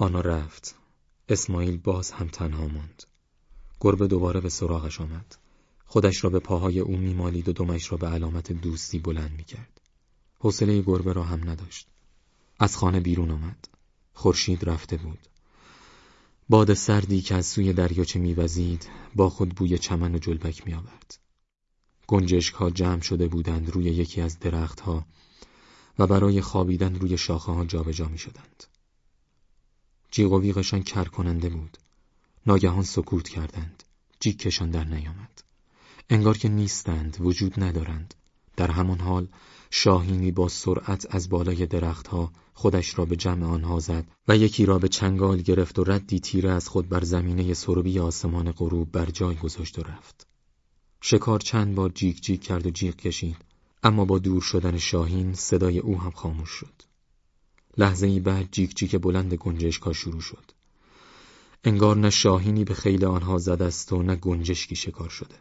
آنا رفت. اسماعیل باز هم تنها ماند. گربه دوباره به سراغش آمد. خودش را به پاهای او میمالید و دمش را به علامت دوستی بلند می‌کرد. حوصله گربه را هم نداشت. از خانه بیرون آمد. خورشید رفته بود. باد سردی که از سوی دریاچه میوزید با خود بوی چمن و جلبک میآورد. گنجشک ها جمع شده بودند روی یکی از درختها و برای خوابیدن روی شاخه ها جابجا می شدند. جیغ و ویغشان کر کننده بود. ناگهان سکوت کردند. جیگ کشان در نیامد. انگار که نیستند، وجود ندارند. در همان حال شاهینی با سرعت از بالای درختها خودش را به جمع آنها زد و یکی را به چنگال گرفت و ردی تیره از خود بر زمینه سربی آسمان غروب بر جای گذاشت و رفت. شکار چند بار جیک جیک کرد و جیغ کشید اما با دور شدن شاهین صدای او هم خاموش شد. لحظه ای بعد جیک جیک بلند گنجشکا شروع شد. انگار نه شاهینی به خیل آنها زد است و نه گنجشکی شکار شده.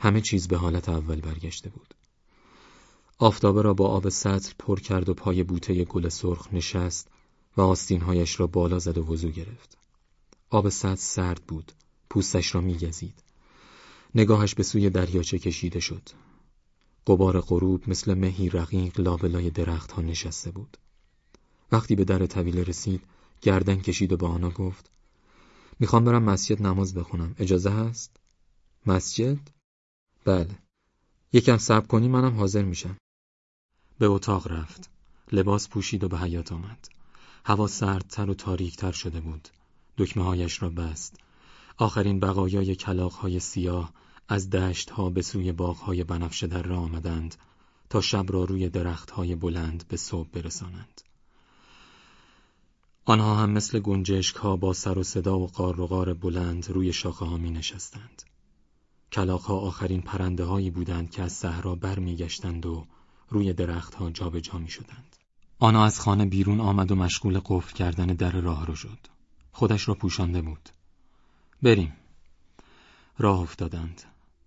همه چیز به حالت اول برگشته بود. آفتابه را با آب سطل پر کرد و پای بوته گل سرخ نشست و آستینهایش را بالا زد و وضو گرفت. آب سطل سرد بود. پوستش را میگزید. نگاهش به سوی دریاچه کشیده شد. قبار غروب مثل مهی رقیق لابلای درخت ها نشسته بود. وقتی به در طویله رسید گردن کشید و به آنها گفت می‌خوام برم مسجد نماز بخونم اجازه هست؟ مسجد؟ بله. یکم صبر کنی منم حاضر میشم. به اتاق رفت. لباس پوشید و به حیات آمد. هوا سردتر و تاریکتر شده بود. دکمه هایش را بست. آخرین بقایای کلاق های سیاه از دشت ها به سوی باغ های بنفشه در را آمدند تا شب را روی درخت های بلند به صبح برسانند. آنها هم مثل گنجشک ها با سر و صدا و قار بلند روی شاخه ها می نشستند. ها آخرین پرنده هایی بودند که از صحرا بر و روی درختها جابجا می شدند. آنا از خانه بیرون آمد و مشغول قفل کردن در راه رو شد. خودش را پوشانده بود. بریم. راه افتادند.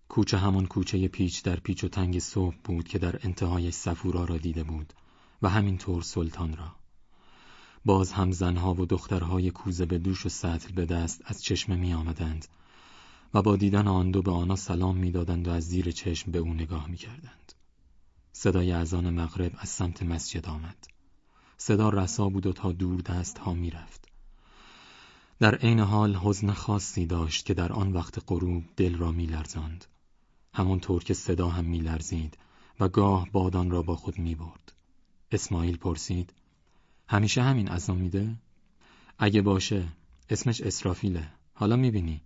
کوچه همان کوچه پیچ در پیچ و تنگ صبح بود که در انتهای سفورا را دیده بود و همینطور سلطان را. باز هم زنها و دخترهای کوزه به دوش و سطل به دست از چشمه می آمدند و با دیدن آن دو به آنها سلام می‌دادند و از زیر چشم به او نگاه می کردند. صدای اذان مغرب از سمت مسجد آمد. صدا رسا بود و تا دور دست ها می رفت. در عین حال حزن خاصی داشت که در آن وقت غروب دل را می لرزاند. همانطور که صدا هم می لرزید و گاه بادان را با خود می برد. اسماعیل پرسید همیشه همین اذان میده؟ اگه باشه اسمش اسرافیله. حالا می‌بینی.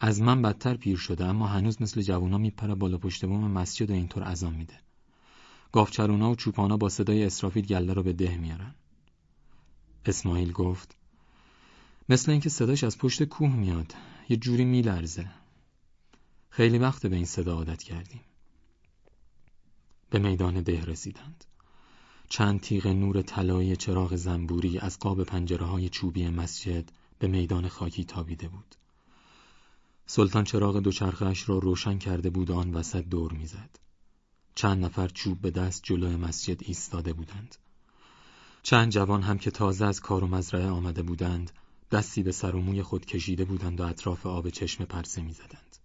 از من بدتر پیر شده اما هنوز مثل جوونا میپره بالا پشت بوم مسجد و اینطور اذان میده. گافچرونا و چوپانا با صدای اسرافیل گله رو به ده میارن. اسماعیل گفت مثل اینکه صداش از پشت کوه میاد یه جوری میلرزه. خیلی وقت به این صدا عادت کردیم. به میدان ده رسیدند. چند تیغ نور طلایی چراغ زنبوری از قاب پنجره های چوبی مسجد به میدان خاکی تابیده بود. سلطان چراغ دوچرخش را روشن کرده بود و آن وسط دور می‌زد. چند نفر چوب به دست جلوی مسجد ایستاده بودند. چند جوان هم که تازه از کار و مزرعه آمده بودند دستی به سر و موی خود کشیده بودند و اطراف آب چشم پرسه می‌زدند.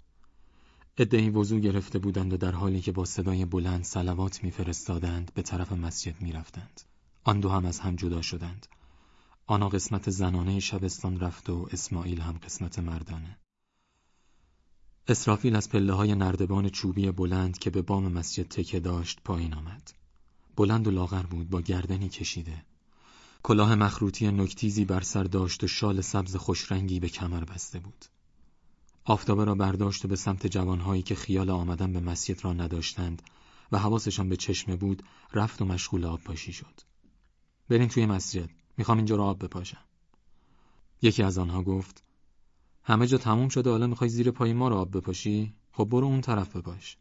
ادهی وضوع گرفته بودند و در حالی که با صدای بلند سلوات میفرستادند به طرف مسجد می‌رفتند. آن دو هم از هم جدا شدند. آنا قسمت زنانه شبستان رفت و اسماعیل هم قسمت مردانه. اسرافیل از پله های نردبان چوبی بلند که به بام مسجد تکه داشت پایین آمد. بلند و لاغر بود با گردنی کشیده. کلاه مخروطی نکتیزی بر سر داشت و شال سبز خوشرنگی به کمر بسته بود. آفتابه را برداشت و به سمت جوانهایی که خیال آمدن به مسجد را نداشتند و حواسشان به چشمه بود رفت و مشغول آب پاشی شد. بریم توی مسجد. می‌خوام اینجا را آب بپاشم. یکی از آنها گفت همه جا تموم شده حالا می‌خوای زیر پای ما را آب بپاشی؟ خب برو اون طرف بپاش.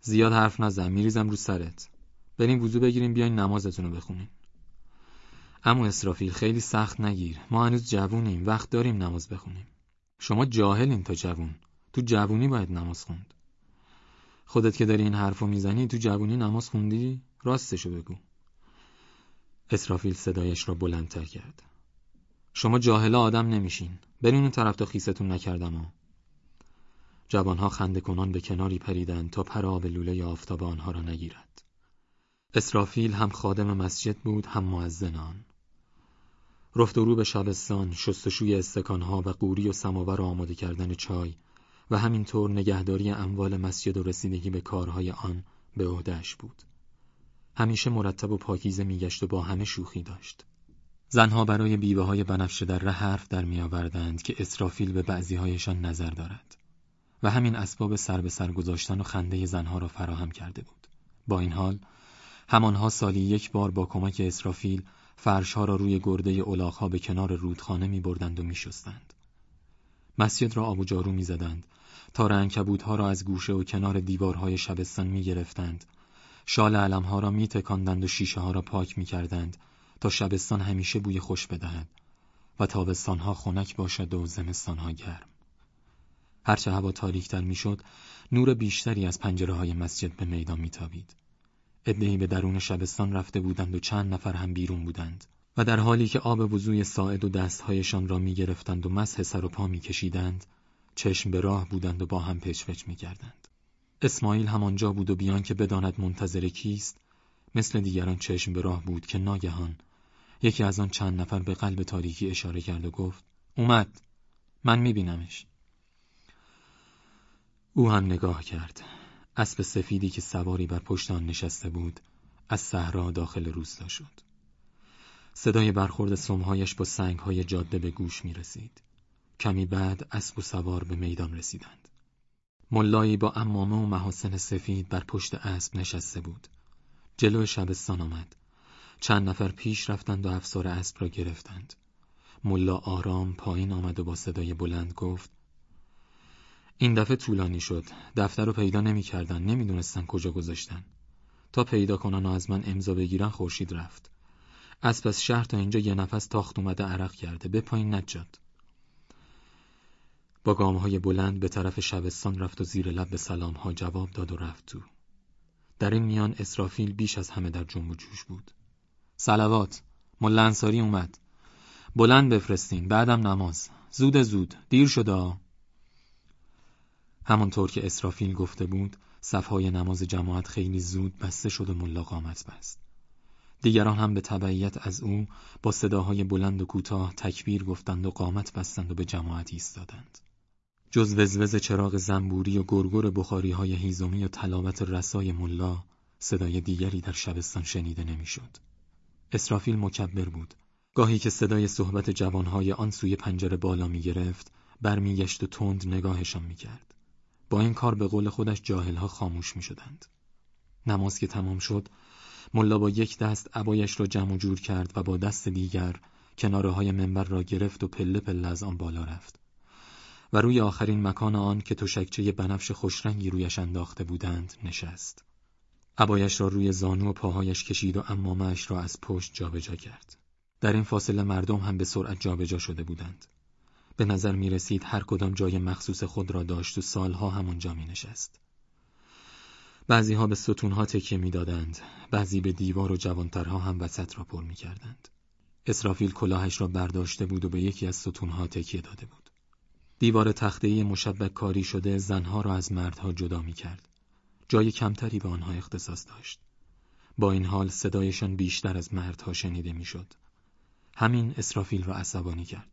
زیاد حرف نزن میریزم رو سرت. بریم وضو بگیریم بیاین نمازتون رو بخونیم. اما اسرافیل خیلی سخت نگیر. ما هنوز جوونیم. وقت داریم نماز بخونیم. شما جاهلین تا جوون. تو جوونی باید نماز خوند. خودت که داری این حرفو می‌زنی تو جوونی نماز خوندی؟ راستشو بگو. اسرافیل صدایش را بلندتر کرد. شما جاهلا آدم نمیشین. برین اون طرف تا خیستون نکردم ها. جوانها خنده کنان به کناری پریدند تا پر آب لوله آفتاب آنها را نگیرد. اسرافیل هم خادم مسجد بود هم معزنان رفت و رو به شبستان شستشوی استکانها و قوری و سماور و آماده کردن چای و همینطور نگهداری اموال مسجد و رسیدگی به کارهای آن به عهدهش بود. همیشه مرتب و پاکیزه میگشت و با همه شوخی داشت. زنها برای بیوه های بنفشه در ره حرف در می آوردند که اسرافیل به بعضی هایشان نظر دارد و همین اسباب سر به سر گذاشتن و خنده زنها را فراهم کرده بود. با این حال همانها سالی یک بار با کمک اسرافیل فرشها را روی گرده اولاغها به کنار رودخانه می بردند و می شستند. مسجد را آب و جارو می زدند تا رنکبودها را از گوشه و کنار دیوارهای شبستان می گرفتند شال علمها را می تکاندند و شیشه ها را پاک می کردند تا شبستان همیشه بوی خوش بدهد و تابستانها خنک باشد و زمستانها گرم. هرچه هوا تاریکتر می‌شد نور بیشتری از پنجره های مسجد به میدان میتابید. ادهی به درون شبستان رفته بودند و چند نفر هم بیرون بودند و در حالی که آب وضوی ساعد و دستهایشان را می‌گرفتند و مسح سر و پا میکشیدند چشم به راه بودند و با هم پچپچ می‌کردند. اسماعیل همانجا بود و بیان که بداند منتظر کیست مثل دیگران چشم به راه بود که ناگهان یکی از آن چند نفر به قلب تاریکی اشاره کرد و گفت اومد من میبینمش. او هم نگاه کرد. اسب سفیدی که سواری بر پشت آن نشسته بود از صحرا داخل روستا شد صدای برخورد سمهایش با سنگهای جاده به گوش می رسید. کمی بعد اسب و سوار به میدان رسیدند. ملایی با امامه و محاسن سفید بر پشت اسب نشسته بود. جلو شبستان آمد. چند نفر پیش رفتند و افسار اسب را گرفتند. ملا آرام پایین آمد و با صدای بلند گفت این دفعه طولانی شد. دفتر رو پیدا نمی‌کردن، نمی‌دونستن کجا گذاشتن. تا پیدا کنن و از من امضا بگیرن خورشید رفت. از شهر تا اینجا یه نفس تاخت اومده عرق کرده. به پایین نجاد. با گامهای بلند به طرف شبستان رفت و زیر لب به سلامها جواب داد و رفت تو. در این میان اسرافیل بیش از همه در جنب و جوش بود. سلوات ملا انصاری اومد. بلند بفرستین بعدم نماز. زود زود دیر شده. همانطور که اسرافیل گفته بود صفهای نماز جماعت خیلی زود بسته شد و ملا قامت بست. دیگران هم به تبعیت از او با صداهای بلند و کوتاه تکبیر گفتند و قامت بستند و به جماعت ایستادند. جز وزوز چراغ زنبوری و گرگر بخاری های هیزومی و تلاوت رسای ملا صدای دیگری در شبستان شنیده نمی‌شد. اسرافیل مکبر بود. گاهی که صدای صحبت جوانهای آن سوی پنجره بالا می گرفت برمیگشت و تند نگاهشان می کرد. با این کار به قول خودش جاهلها خاموش می شدند. نماز که تمام شد ملا با یک دست عبایش را جمع جور کرد و با دست دیگر کناره های منبر را گرفت و پله پله از آن بالا رفت. و روی آخرین مکان آن که تشکچه بنفش خوشرنگی رویش انداخته بودند نشست. عبایش را روی زانو و پاهایش کشید و امامش را از پشت جابجا کرد. در این فاصله مردم هم به سرعت جابجا شده بودند. به نظر می رسید هر کدام جای مخصوص خود را داشت و سالها همونجا می نشست. بعضی ها به ستونها تکیه می دادند. بعضی به دیوار و جوانترها هم وسط را پر می کردند. اسرافیل کلاهش را برداشته بود و به یکی از ستونها تکیه داده بود. دیوار تختهی مشبک کاری شده زنها را از مردها جدا می کرد. جای کمتری به آنها اختصاص داشت. با این حال صدایشان بیشتر از مردها شنیده می‌شد. همین اسرافیل را عصبانی کرد.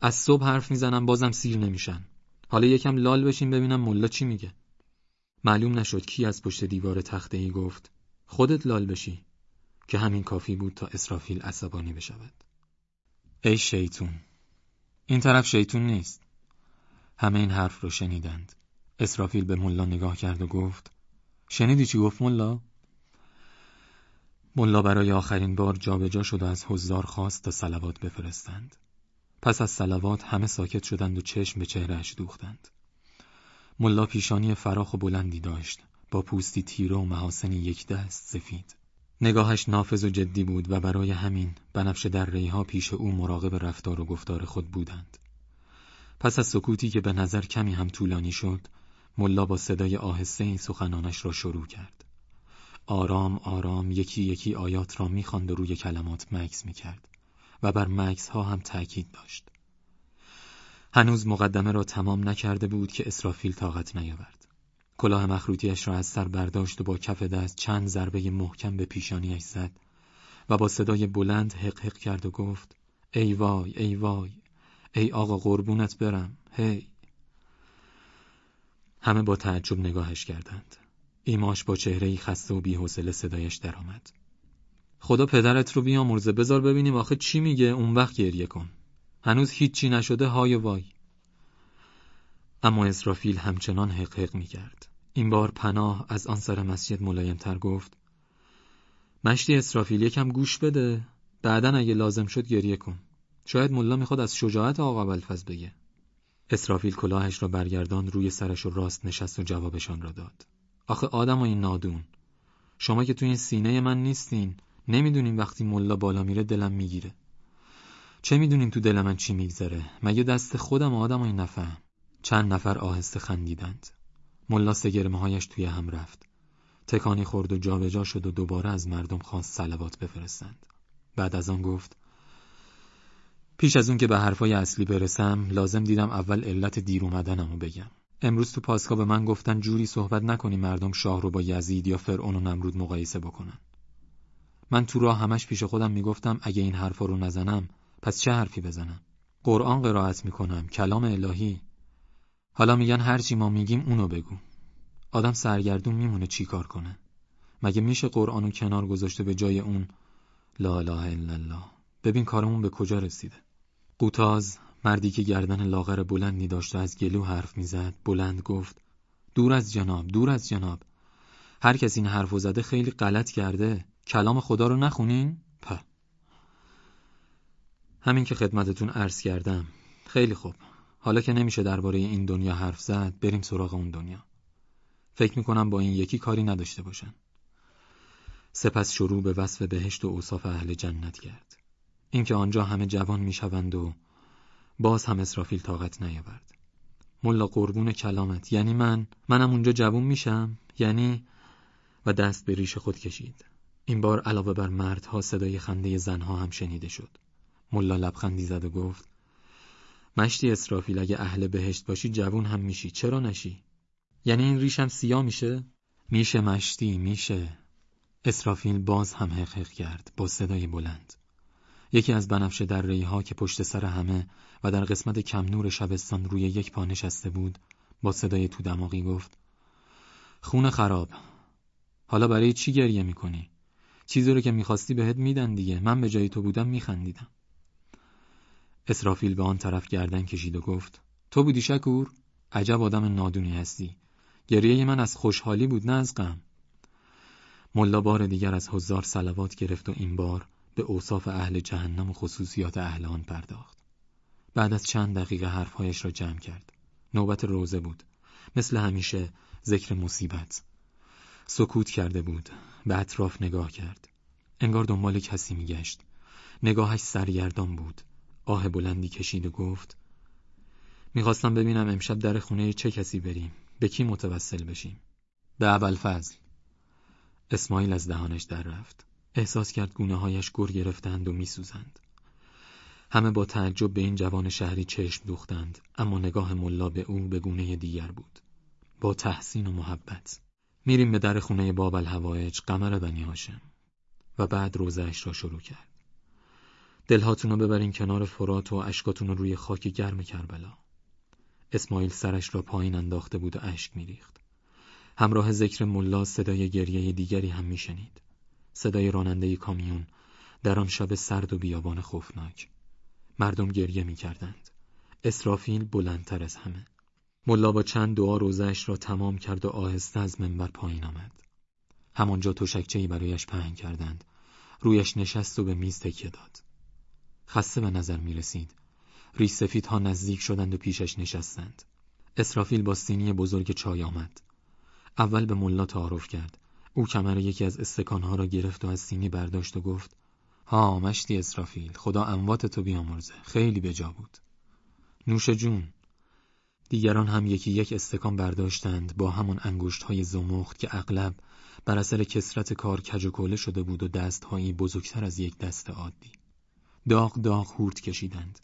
از صبح حرف می‌زنم بازم سیر نمیشن. حالا یکم لال بشین ببینم ملا چی میگه. معلوم نشد کی از پشت دیوار تخته ای گفت خودت لال بشی که همین کافی بود تا اسرافیل عصبانی بشود. ای شیطون این طرف شیطون نیست. همه این حرف رو شنیدند. اسرافیل به ملا نگاه کرد و گفت شنیدی چی گفت ملا؟ ملا برای آخرین بار جابجا جا شد و از حضار خواست تا سلوات بفرستند. پس از سلوات همه ساکت شدند و چشم به چهرهش دوختند. ملا پیشانی فراخ و بلندی داشت با پوستی تیره و محاسنی یک دست سفید. نگاهش نافذ و جدی بود و برای همین بنفش در ریها پیش او مراقب رفتار و گفتار خود بودند. پس از سکوتی که به نظر کمی هم طولانی شد، ملا با صدای آهسته این سخنانش را شروع کرد. آرام آرام یکی یکی آیات را می‌خواند و روی کلمات مکس می‌کرد و بر مکس ها هم تأکید داشت. هنوز مقدمه را تمام نکرده بود که اسرافیل طاقت نیاورد. کلاه مخروطیش را از سر برداشت و با کف دست چند ضربه محکم به پیشانیش زد و با صدای بلند حق حق کرد و گفت ای وای ای وای ای آقا قربونت برم هی همه با تعجب نگاهش کردند ایماش با چهره خسته و بیحوصله صدایش درآمد خدا پدرت رو بیامرزه. بذار ببینیم آخه چی میگه. اون وقت گریه کن. هنوز هیچی نشده. های وای. اما اسرافیل همچنان حق حق می‌کرد. این بار پناه از آن سر مسجد ملایمتر گفت مشتی اسرافیل یکم گوش بده. بعدا اگه لازم شد گریه کن. شاید ملا می‌خواد از شجاعت آقا بلفز بگه. اسرافیل کلاهش را برگردان روی سرش و راست نشست و جوابشان را داد. آخه آدم این نادون. شما که تو این سینه من نیستین. نمی‌دونین وقتی ملا بالا میره دلم می‌گیره. چه می‌دونین تو دل من چی میگذره؟ مگه دست خودم آدم و این نفهم؟ چند نفر آهسته خندیدند. ملا سگرمه هایش توی هم رفت. تکانی خورد و جابجا جا شد و دوباره از مردم خواست سلوات بفرستند. بعد از آن گفت پیش از اون که به حرفای اصلی برسم لازم دیدم اول علت دیر اومدنمو بگم. امروز تو پاسکا به من گفتن جوری صحبت نکنی مردم شاه رو با یزید یا فرعون و نمرود مقایسه بکنن. من تو راه همش پیش خودم می‌گفتم اگه این حرفا رو نزنم پس چه حرفی بزنم؟ قرآن قرائت می‌کنم کلام الهی. حالا میگن هرچی ما میگیم اونو بگو. آدم سرگردون میمونه چی کار کنه. مگه میشه قرآنو کنار گذاشته به جای اون؟ لا اله الا الله. ببین کارمون به کجا رسیده. قوتاز مردی که گردن لاغر بلندی داشت از گلو حرف می‌زد بلند گفت دور از جناب دور از جناب. هر کسی این حرفو زده خیلی غلط کرده. کلام خدا رو نخونین؟ په همین که خدمتتون عرض کردم. خیلی خوب. حالا که نمیشه درباره این دنیا حرف زد بریم سراغ اون دنیا. فکر می‌کنم با این یکی کاری نداشته باشن. سپس شروع به وصف بهشت و اوصاف اهل جنت کرد. اینکه آنجا همه جوان می‌شوند و باز هم اسرافیل طاقت نیاورد. ملا قربون کلامت. یعنی من؟ منم اونجا جوون میشم؟ یعنی؟ و دست به ریش خود کشید. این بار علاوه بر مردها صدای خنده زنها هم شنیده شد. ملا لبخندی زد و گفت مشتی اسرافیل اگه اهل بهشت باشی جوون هم میشی. چرا نشی؟ یعنی این ریشم سیاه میشه؟ میشه مشتی میشه. اسرافیل باز هم حقق کرد با صدای بلند. یکی از بنفشه در ها که پشت سر همه و در قسمت کم نور شبستان روی یک پا نشسته بود با صدای تو دماغی گفت خون خراب. حالا برای چی گریه می‌کنی؟ چیزی رو که می‌خواستی بهت میدن دیگه. من به جای تو بودم میخندیدم. اسرافیل به آن طرف گردن کشید و گفت تو بودی شکور؟ عجب آدم نادونی هستی. گریه من از خوشحالی بود نه از غم. ملا بار دیگر از هزار سلوات گرفت و این بار به اوصاف اهل جهنم و خصوصیات اهل آن پرداخت. بعد از چند دقیقه حرفهایش را جمع کرد. نوبت روزه بود. مثل همیشه ذکر مصیبت. سکوت کرده بود. به اطراف نگاه کرد. انگار دنبال کسی میگشت. نگاهش سرگردان بود. آه بلندی کشید و گفت می‌خواستم ببینم امشب در خونه چه کسی بریم. به کی متوسل بشیم؟ به اول فضل. اسماعیل از دهانش در رفت. احساس کرد گونه هایش گر گرفتند و میسوزند. همه با تعجب به این جوان شهری چشم دوختند اما نگاه ملا به او به گونه دیگر بود. با تحسین و محبت. میریم به در خونه باب الهوایج قمر بنی هاشم و بعد روزش را شروع کرد. دلهاتون رو ببرین کنار فرات و اشکاتون رو روی خاک گرم کربلا. اسماعیل سرش را پایین انداخته بود و اشک میریخت. همراه ذکر ملا صدای گریه دیگری هم میشنید. صدای راننده کامیون در آن شب سرد و بیابان خوفناک. مردم گریه می‌کردند. اسرافیل بلندتر از همه. ملا با چند دعا روزش را تمام کرد و آهسته از منبر پایین آمد. همانجا تشکچهای برایش پهن کردند. رویش نشست و به میز تکیه داد. خسته به نظر می رسید. ریش ها نزدیک شدند و پیشش نشستند. اسرافیل با سینی بزرگ چای آمد. اول به ملا تعارف کرد. او کمر یکی از استکانها را گرفت و از سینی برداشت و گفت ها مشتی اسرافیل خدا اموات تو بیامرزه. خیلی بجا بود. نوش جون دیگران هم یکی یک استکان برداشتند با همان انگشت های زمخت که اغلب بر اثر کسرت کار کج و شده بود و دستهایی بزرگتر از یک دست عادی. داغ داغ هورت کشیدند.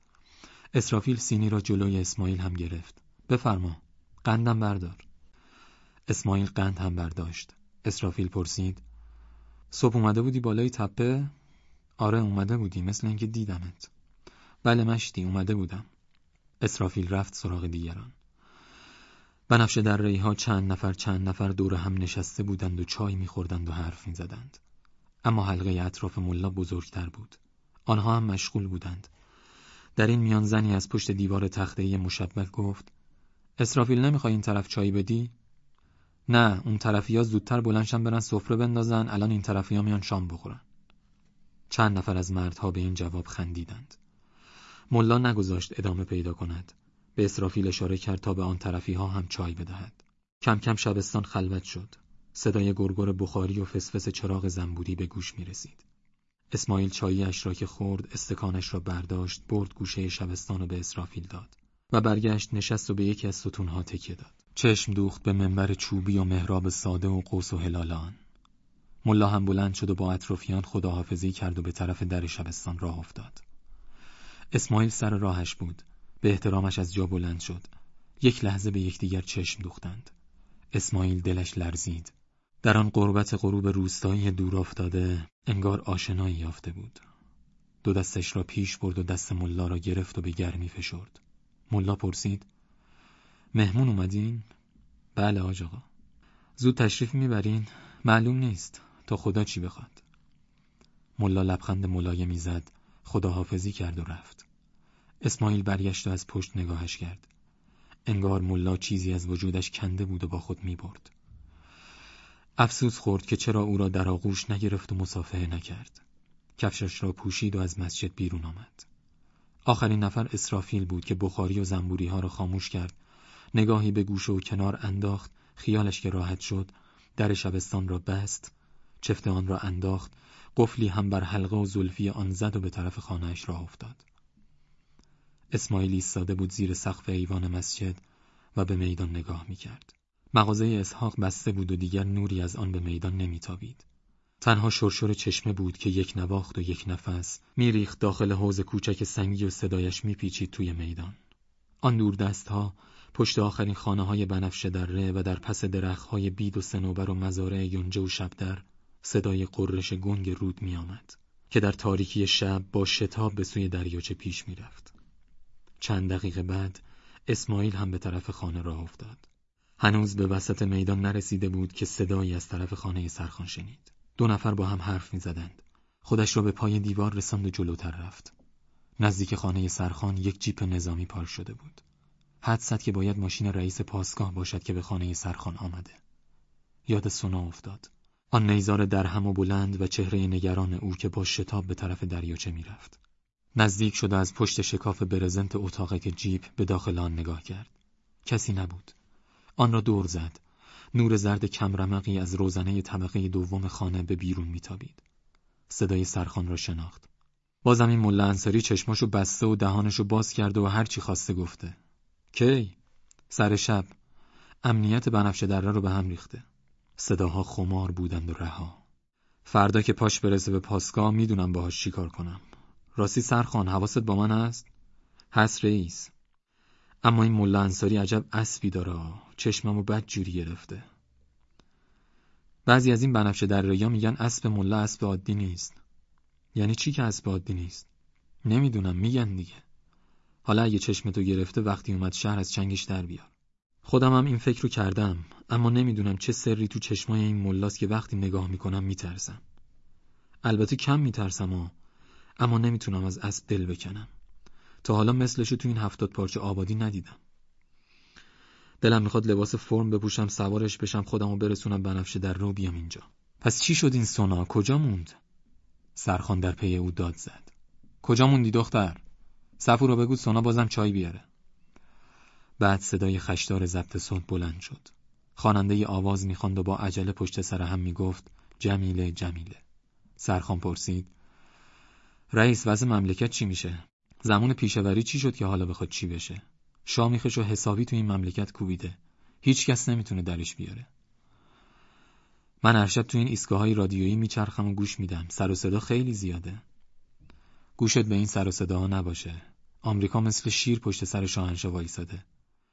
اسرافیل سینی را جلوی اسماعیل هم گرفت. بفرما قندم بردار. اسماعیل قند هم برداشت. اسرافیل پرسید صبح اومده بودی بالای تپه؟ آره اومده بودی مثل اینکه دیدمت. بله مشتی اومده بودم. اسرافیل رفت سراغ دیگران. بنفشه در ها چند نفر چند نفر دور هم نشسته بودند و چای میخوردند و حرف می‌زدند. اما حلقه اطراف ملا بزرگتر بود. آنها هم مشغول بودند. در این میان زنی از پشت دیوار تخته مشبک گفت اسرافیل نمی‌خوای این طرف چای بدی؟ نه اون طرفی ها زودتر بلنشن برن سفره بندازن الان این طرفی ها میان شام بخورن. چند نفر از مردها به این جواب خندیدند. ملا نگذاشت ادامه پیدا کند. به اسرافیل اشاره کرد تا به آن طرفی ها هم چای بدهد. کم کم شبستان خلوت شد. صدای گرگر بخاری و فسفس چراغ زنبوری به گوش می رسید. اسماعیل چاییش را که خورد استکانش را برداشت برد گوشه شبستان را به اسرافیل داد و برگشت نشست و به یکی از ستونها تکیه داد. چشم دوخت به منبر چوبی و محراب ساده و قوس و هلالان. ملا هم بلند شد و با اطرافیان خداحافظی کرد و به طرف در شبستان راه افتاد. اسماعیل سر راهش بود. به احترامش از جا بلند شد. یک لحظه به یکدیگر چشم دوختند. اسماعیل دلش لرزید. در آن قربت غروب روستایی دور افتاده انگار آشنایی یافته بود. دو دستش را پیش برد و دست ملا را گرفت و به گرمی فشرد. ملا پرسید مهمون اومدین؟ بله آج آقا زود تشریف می‌برین؟ معلوم نیست. تا خدا چی بخواد؟ ملا لبخند ملایمی زد خداحافظی کرد و رفت. اسماعیل برگشت و از پشت نگاهش کرد انگار ملا چیزی از وجودش کنده بود و با خود می برد. افسوس خورد که چرا او را در آغوش نگرفت و مسافه نکرد. کفشش را پوشید و از مسجد بیرون آمد. آخرین نفر اسرافیل بود که بخاری و زنبوری ها را خاموش کرد. نگاهی به گوشه و کنار انداخت. خیالش که راحت شد. در شبستان را بست. چفت آن را انداخت. قفلی هم بر حلقه و زلفی آن زد و به طرف خانهاش راه افتاد. اسماعیل ایستاده بود زیر سقف ایوان مسجد و به میدان نگاه می‌کرد. مغازه اسحاق بسته بود و دیگر نوری از آن به میدان نمیتابید. تنها شرشور چشمه بود که یک نواخت و یک نفس میریخت داخل حوز کوچک سنگی و صدایش میپیچید توی میدان. آن دور دستها پشت آخرین خانه های بنفشه دره و در پس درخت های بید و سنوبر و مزارع یونجه و شبدر صدای قررش گنگ رود میآمد که در تاریکی شب با شتاب به سوی دریاچه پیش می‌رفت. چند دقیقه بعد اسماعیل هم به طرف خانه راه افتاد. هنوز به وسط میدان نرسیده بود که صدایی از طرف خانه سرخان شنید. دو نفر با هم حرف می زدند. خودش را به پای دیوار رساند و جلوتر رفت. نزدیک خانه سرخان یک جیپ نظامی پارک شده بود. حد زد که باید ماشین رئیس پاسگاه باشد که به خانه سرخان آمده. یاد سونا افتاد. آن نیزار درهم و بلند و چهره نگران او که با شتاب به طرف دریاچه می‌رفت. نزدیک شده از پشت شکاف برزنت اتاقک جیپ به داخل آن نگاه کرد. کسی نبود. آن را دور زد. نور زرد کمرمقی از روزنه طبقه دوم خانه به بیرون میتابید. صدای سرخان را شناخت. بازم این مله انصاری چشماشو بسته و دهانشو باز کرده و هرچی خواسته گفته. کی؟ سر شب. امنیت بنفشه دره رو به هم ریخته. صداها خمار بودند و رها. فردا که پاش برسه به پاسگاه می‌دونم باهاش چیکار کنم. راستی سرخان حواست با من هست؟ هست رئیس. اما این ملا انصاری عجب اسبی داره. چشممو بد جوری گرفته. بعضی از این بنفشه در ریا میگن اسب ملا اسب عادی نیست. یعنی چی که اسب عادی نیست؟ نمی‌دونم میگن دیگه. حالا اگه چشمتو گرفته وقتی اومد شهر از چنگش در بیار. خودم هم این فکر رو کردم اما نمی‌دونم چه سری تو چشمای این ملاست که وقتی نگاه می‌کنم میترسم. البته کم میترسم اما نمی‌تونم از اسب دل بکنم. تا حالا مثلشو تو این هفتاد پارچه آبادی ندیدم. دلم می‌خواد لباس فرم بپوشم سوارش بشم خودمو برسونم بنفشه در رو بیام اینجا. پس چی شد این سونا؟ کجا موند؟ سرخان در پی او داد زد. کجا موندی دختر؟ صفو رو بگو سونا بازم چای بیاره. بعد صدای خشدار ضبط صوت بلند شد. خواننده آواز می‌خواند و با عجله پشت سر هم می‌گفت جمیله جمیله. سرخان پرسید رئیس وضع مملکت چی میشه؟ زمان پیشوری چی شد که حالا بخواد چی بشه؟ شامیخشو حسابی تو این مملکت کوبیده. هیچ کس نمی‌تونه درش بیاره. من هر شب تو این ایستگاه های رادیویی میچرخم و گوش میدم. سر و صدا خیلی زیاده. گوشت به این سر و صداها نباشه. آمریکا مثل شیر پشت سر شاهنشاه وایساده.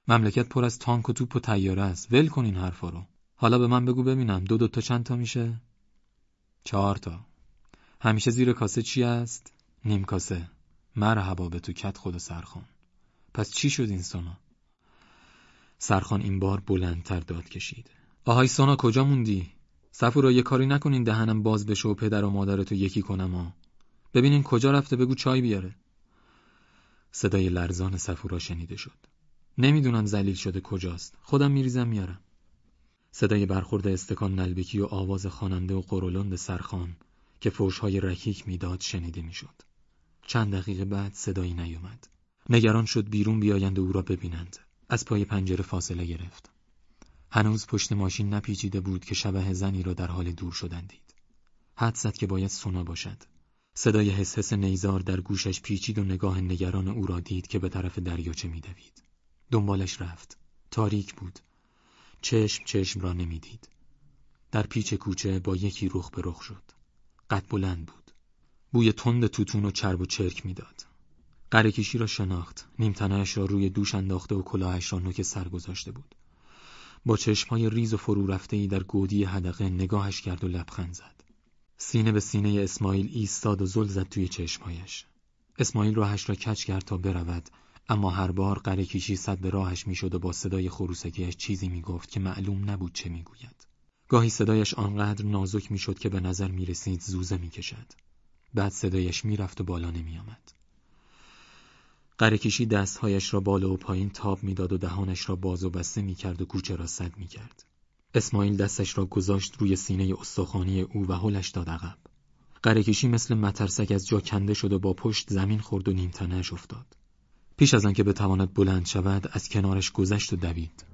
مملکت پر از تانک و توپ و تیاره است. ول کن این حرفا رو. حالا به من بگو ببینم. دو دو تا چند تا میشه؟ چهار تا. همیشه زیر کاسه چی است؟ نیم کاسه. مرحبا به تو کت خود سرخان پس چی شد این سونا؟ سرخان این بار بلندتر داد کشید. آهای سونا کجا موندی؟ سفورا یه کاری نکنین دهنم باز بشه و پدر و مادرتو یکی کنم ها. ببینین کجا رفته بگو چای بیاره. صدای لرزان سفورا شنیده شد. نمی‌دونم زلیل شده کجاست. خودم میریزم میارم. صدای برخورد استکان نلبکی و آواز خواننده و قرولند سرخان. که فوشهای رکیک می‌داد شنیده می‌شد. چند دقیقه بعد صدایی نیومد. نگران شد بیرون بیایند و او را ببینند. از پای پنجره فاصله گرفت. هنوز پشت ماشین نپیچیده بود که شبه زنی را در حال دور شدن دید. حد زد که باید سونا باشد. صدای حس حس نیزار در گوشش پیچید و نگاه نگران او را دید که به طرف دریاچه میدوید. دنبالش رفت. تاریک بود. چشم چشم را نمی‌دید. در پیچ کوچه با یکی رخ به رخ شد. قد بلند بود. بوی تند توتون و چرب و چرک می‌داد. قرکیشی را شناخت. نیمتنهش را روی دوش انداخته و کلاهش را نوک سر گذاشته بود. با چشمهای ریز و فرو رفته ای در گودی حدقه نگاهش کرد و لبخند زد. سینه به سینه اسماعیل ایستاد و زل زد توی چشمهایش. اسماعیل راهش را کچ کرد تا برود اما هر بار قره کشی صد به راهش می‌شد و با صدای خروسکیش چیزی می‌گفت که معلوم نبود چه می‌گوید. گاهی صدایش آنقدر نازک می‌شد که به نظر می‌رسید زوزه می‌کشد. بعد صدایش می‌رفت و بالا نمیآمد. قرکشی دستهایش را بالا و پایین تاب می‌داد و دهانش را باز و بسته می‌کرد و کوچه را سد می‌کرد. اسماعیل دستش را گذاشت روی سینه استخوانی او و هلش داد عقب. قرکشی مثل مترسک از جا کنده شد و با پشت زمین خورد و نیمتنهش افتاد. پیش از آنکه بتواند بلند شود از کنارش گذشت و دوید.